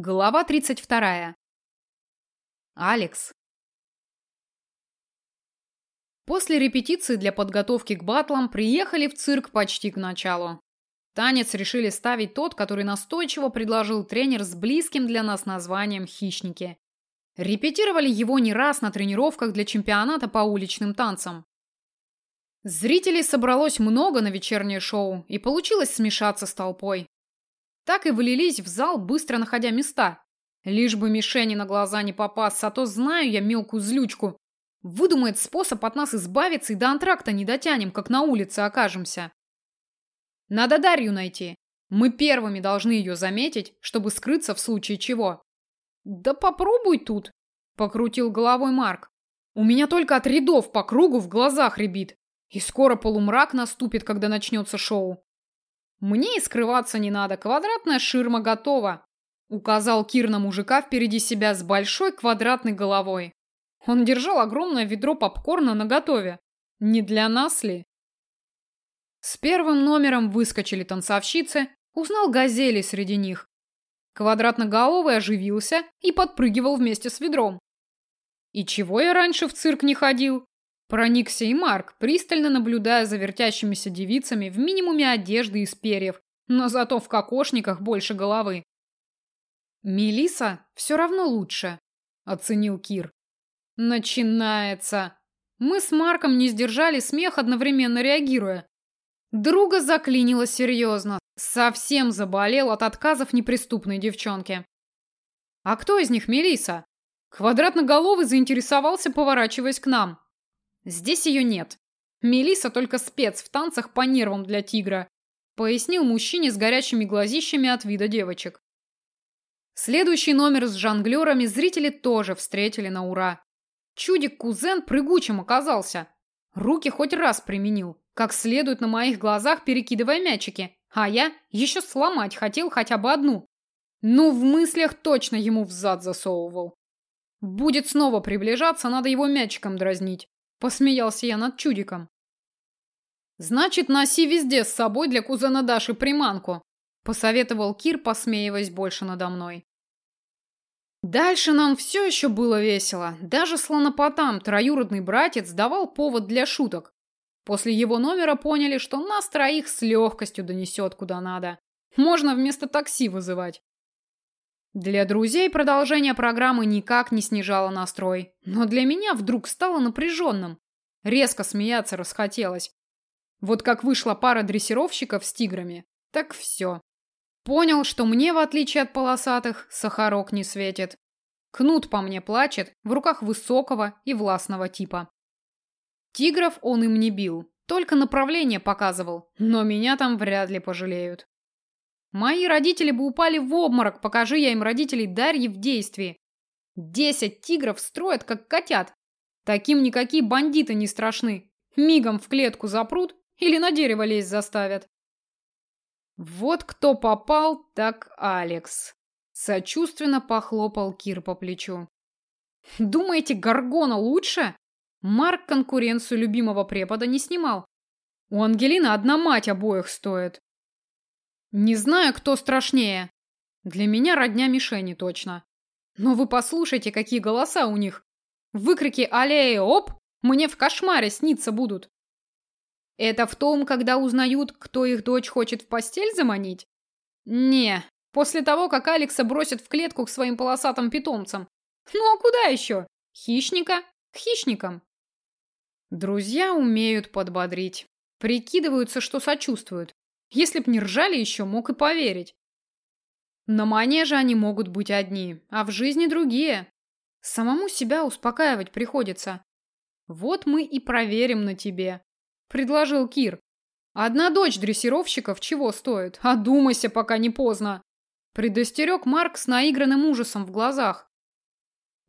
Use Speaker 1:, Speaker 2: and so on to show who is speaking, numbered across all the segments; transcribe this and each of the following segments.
Speaker 1: Глава 32. Алекс. После репетиции для подготовки к батлам приехали в цирк почти к началу. Танец решили ставить тот, который настойчиво предложил тренер с близким для нас названием «Хищники». Репетировали его не раз на тренировках для чемпионата по уличным танцам. Зрителей собралось много на вечернее шоу, и получилось смешаться с толпой так и влились в зал, быстро находя места. Лишь бы мишени на глаза не попасться, а то знаю я мелкую злючку. Выдумает способ от нас избавиться и до антракта не дотянем, как на улице окажемся. Надо Дарью найти. Мы первыми должны ее заметить, чтобы скрыться в случае чего. Да попробуй тут, покрутил головой Марк. У меня только от рядов по кругу в глазах рябит. И скоро полумрак наступит, когда начнется шоу. Мне и скрываться не надо, квадратная ширма готова. Указал Кир на мужика впереди себя с большой квадратной головой. Он держал огромное ведро попкорна наготове. Не для нас ли? С первым номером выскочили танцовщицы, узнал газели среди них. Квадратноголовый оживился и подпрыгивал вместе с ведром. И чего я раньше в цирк не ходил? Проникся и Марк, пристально наблюдая за вертящимися девицами в минимуме одежды из перьев, но зато в кокошниках больше головы. Мелиса все равно лучше, оценил Кир. Начинается. Мы с Марком не сдержали смех, одновременно реагируя. Друга заклинило серьезно, совсем заболел от отказов неприступной девчонки. А кто из них Мелиса? Квадратноголовый заинтересовался, поворачиваясь к нам. Здесь ее нет. Мелиса только спец в танцах по нервам для тигра, пояснил мужчине с горящими глазищами от вида девочек. Следующий номер с жонглерами зрители тоже встретили на ура. Чудик-кузен прыгучим оказался. Руки хоть раз применил, как следует на моих глазах перекидывая мячики, а я еще сломать хотел хотя бы одну. Ну, в мыслях точно ему в зад засовывал. Будет снова приближаться, надо его мячиком дразнить. Посмеялся я над чудиком. Значит, носи везде с собой для кузена Даши приманку, посоветовал Кир, посмеиваясь больше надо мной. Дальше нам все еще было весело. Даже слонопотам, троюродный братец, давал повод для шуток. После его номера поняли, что нас троих с легкостью донесет куда надо. Можно вместо такси вызывать. Для друзей продолжение программы никак не снижало настрой, но для меня вдруг стало напряженным. Резко смеяться расхотелось. Вот как вышла пара дрессировщиков с тиграми, так все. Понял, что мне, в отличие от полосатых, сахарок не светит. Кнут по мне плачет в руках высокого и властного типа. Тигров он им не бил, только направление показывал, но меня там вряд ли пожалеют. Мои родители бы упали в обморок, покажи я им родителей Дарьи в действии. Десять тигров строят, как котят. Таким никакие бандиты не страшны. Мигом в клетку запрут или на дерево лезть заставят. Вот кто попал, так Алекс. Сочувственно похлопал Кир по плечу. Думаете, Гаргона лучше? Марк конкуренцию любимого препода не снимал. У Ангелины одна мать обоих стоит. Не знаю, кто страшнее. Для меня родня мишени точно. Но вы послушайте, какие голоса у них. Выкрики «Аллея, оп!» мне в кошмаре сниться будут. Это в том, когда узнают, кто их дочь хочет в постель заманить? Не, после того, как Алекса бросят в клетку к своим полосатым питомцам. Ну а куда еще? Хищника? К хищникам. Друзья умеют подбодрить. Прикидываются, что сочувствуют. Если б не ржали еще, мог и поверить. На манеже они могут быть одни, а в жизни другие. Самому себя успокаивать приходится. Вот мы и проверим на тебе, предложил Кир. Одна дочь дрессировщиков чего стоит? Одумайся, пока не поздно. Предостерег Марк с наигранным ужасом в глазах.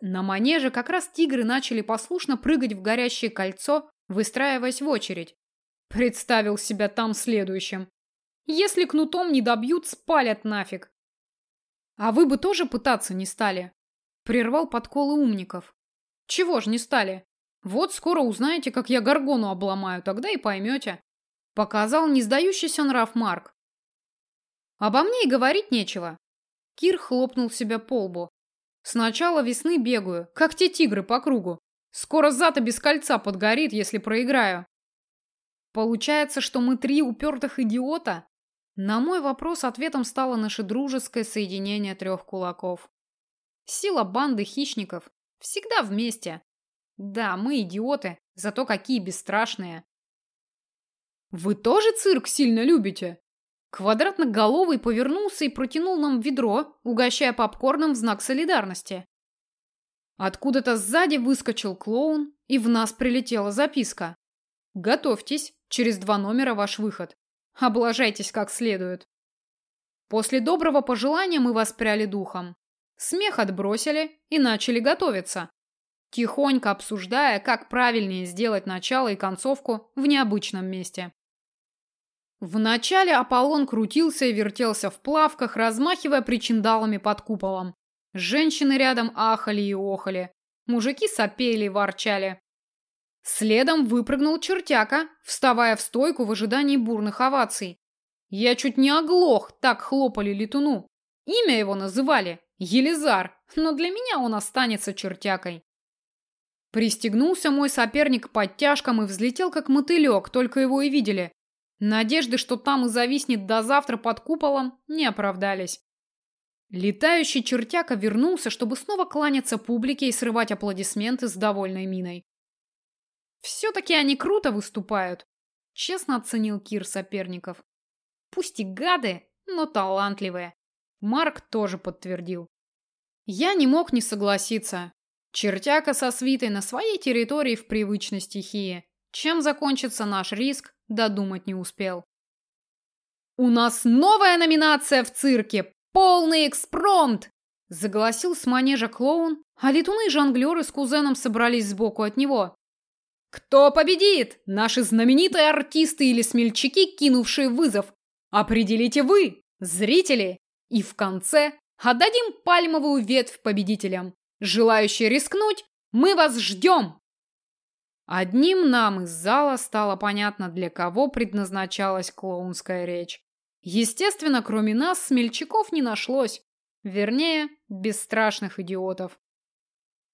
Speaker 1: На манеже как раз тигры начали послушно прыгать в горящее кольцо, выстраиваясь в очередь. Представил себя там следующим. Если кнутом не добьют, спалят нафиг. А вы бы тоже пытаться не стали? Прервал подколы умников. Чего ж не стали? Вот скоро узнаете, как я горгону обломаю, тогда и поймете. Показал не сдающийся нрав Марк. Обо мне и говорить нечего. Кир хлопнул себя по лбу. С начала весны бегаю, как те тигры по кругу. Скоро зато без кольца подгорит, если проиграю. Получается, что мы три упертых идиота? На мой вопрос ответом стало наше дружеское соединение трех кулаков. Сила банды хищников. Всегда вместе. Да, мы идиоты, зато какие бесстрашные. Вы тоже цирк сильно любите? Квадратноголовый повернулся и протянул нам ведро, угощая попкорном в знак солидарности. Откуда-то сзади выскочил клоун, и в нас прилетела записка. Готовьтесь, через два номера ваш выход. Облажайтесь как следует. После доброго пожелания мы воспряли духом. Смех отбросили и начали готовиться. Тихонько обсуждая, как правильнее сделать начало и концовку в необычном месте. Вначале Аполлон крутился и вертелся в плавках, размахивая причиндалами под куполом. Женщины рядом ахали и охали. Мужики сопели и ворчали. Следом выпрыгнул чертяка, вставая в стойку в ожидании бурных оваций. Я чуть не оглох, так хлопали летуну. Имя его называли Елизар, но для меня он останется чертякой. Пристегнулся мой соперник под тяжком и взлетел как мотылек, только его и видели. Надежды, что там и зависнет до завтра под куполом, не оправдались. Летающий чертяка вернулся, чтобы снова кланяться публике и срывать аплодисменты с довольной миной. Все-таки они круто выступают, честно оценил Кир соперников. Пусть и гады, но талантливые. Марк тоже подтвердил. Я не мог не согласиться. Чертяка со свитой на своей территории в привычной стихии. Чем закончится наш риск, додумать не успел. «У нас новая номинация в цирке! Полный экспромт!» Заголосил с манежа клоун, а летуны и жонглеры с кузеном собрались сбоку от него. «Кто победит? Наши знаменитые артисты или смельчаки, кинувшие вызов? Определите вы, зрители! И в конце отдадим пальмовую ветвь победителям. Желающие рискнуть, мы вас ждем!» Одним нам из зала стало понятно, для кого предназначалась клоунская речь. Естественно, кроме нас, смельчаков не нашлось. Вернее, бесстрашных идиотов.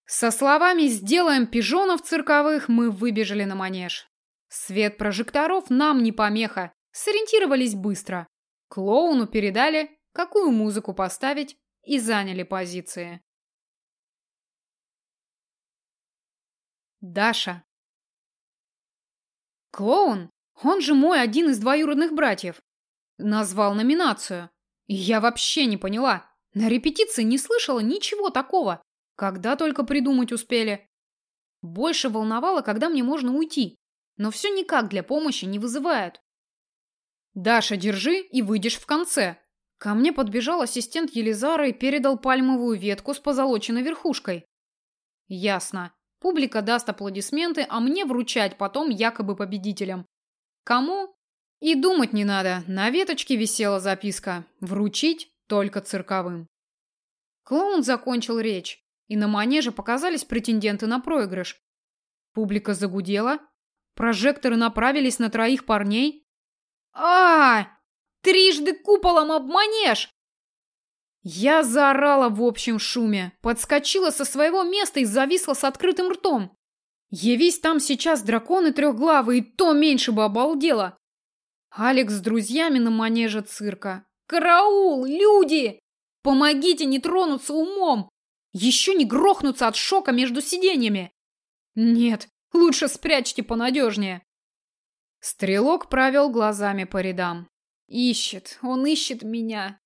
Speaker 1: Со словами «сделаем пижонов цирковых» мы выбежали на манеж. Свет прожекторов нам не помеха, сориентировались быстро. Клоуну передали, какую музыку поставить, и заняли позиции. Даша. Клоун, он же мой один из двоюродных братьев, назвал номинацию. Я вообще не поняла. На репетиции не слышала ничего такого. Когда только придумать успели. Больше волновало, когда мне можно уйти. Но все никак для помощи не вызывают. «Даша, держи и выйдешь в конце». Ко мне подбежал ассистент Елизара и передал пальмовую ветку с позолоченной верхушкой. «Ясно. Публика даст аплодисменты, а мне вручать потом якобы победителям. Кому? И думать не надо. На веточке висела записка «Вручить только цирковым». Клоун закончил речь, и на манеже показались претенденты на проигрыш. Публика загудела, прожекторы направились на троих парней. а, -а, Трижды куполом об манеж! Я заорала в общем шуме, подскочила со своего места и зависла с открытым ртом. Явись там сейчас драконы трехглавые, то меньше бы обалдела. Алекс с друзьями на манеже цирка. Караул, люди! Помогите не тронуться умом! Еще не грохнуться от шока между сиденьями! Нет, лучше спрячьте понадежнее. Стрелок провел глазами по рядам. Ищет, он ищет меня.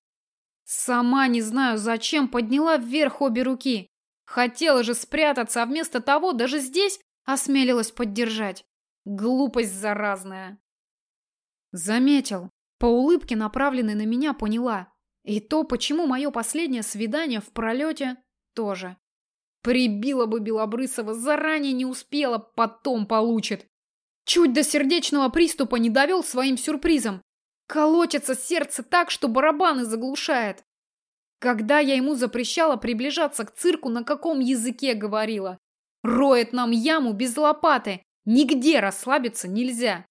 Speaker 1: Сама не знаю, зачем подняла вверх обе руки. Хотела же спрятаться, а вместо того даже здесь осмелилась поддержать. Глупость заразная. Заметил. По улыбке, направленной на меня, поняла. И то, почему мое последнее свидание в пролете, тоже. Прибила бы Белобрысова, заранее не успела, потом получит. Чуть до сердечного приступа не довел своим сюрпризом. Колотится сердце так, что барабаны заглушает. Когда я ему запрещала приближаться к цирку, на каком языке говорила? Роет нам яму без лопаты. Нигде расслабиться нельзя.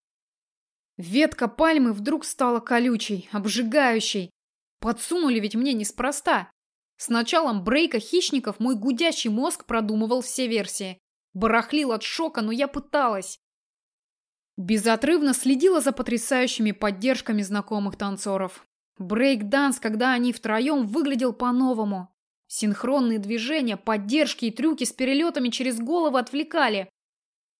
Speaker 1: Ветка пальмы вдруг стала колючей, обжигающей. Подсунули ведь мне неспроста. С началом брейка хищников мой гудящий мозг продумывал все версии. Барахлил от шока, но я пыталась. Безотрывно следила за потрясающими поддержками знакомых танцоров. Брейк-данс, когда они втроем, выглядел по-новому. Синхронные движения, поддержки и трюки с перелетами через голову отвлекали.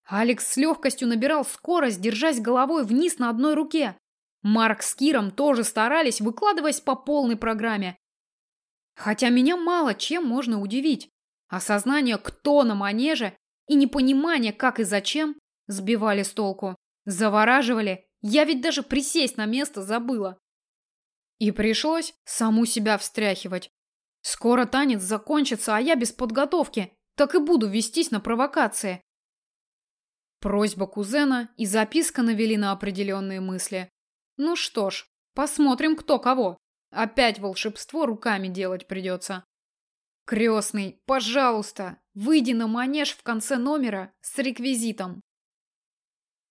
Speaker 1: Алекс с легкостью набирал скорость, держась головой вниз на одной руке. Марк с Киром тоже старались, выкладываясь по полной программе. Хотя меня мало чем можно удивить. Осознание, кто на манеже, и непонимание, как и зачем, сбивали с толку. Завораживали. Я ведь даже присесть на место забыла. И пришлось саму себя встряхивать. Скоро танец закончится, а я без подготовки. Так и буду вестись на провокации. Просьба кузена и записка навели на определенные мысли. Ну что ж, посмотрим, кто кого. Опять волшебство руками делать придется. Крестный, пожалуйста, выйди на манеж в конце номера с реквизитом.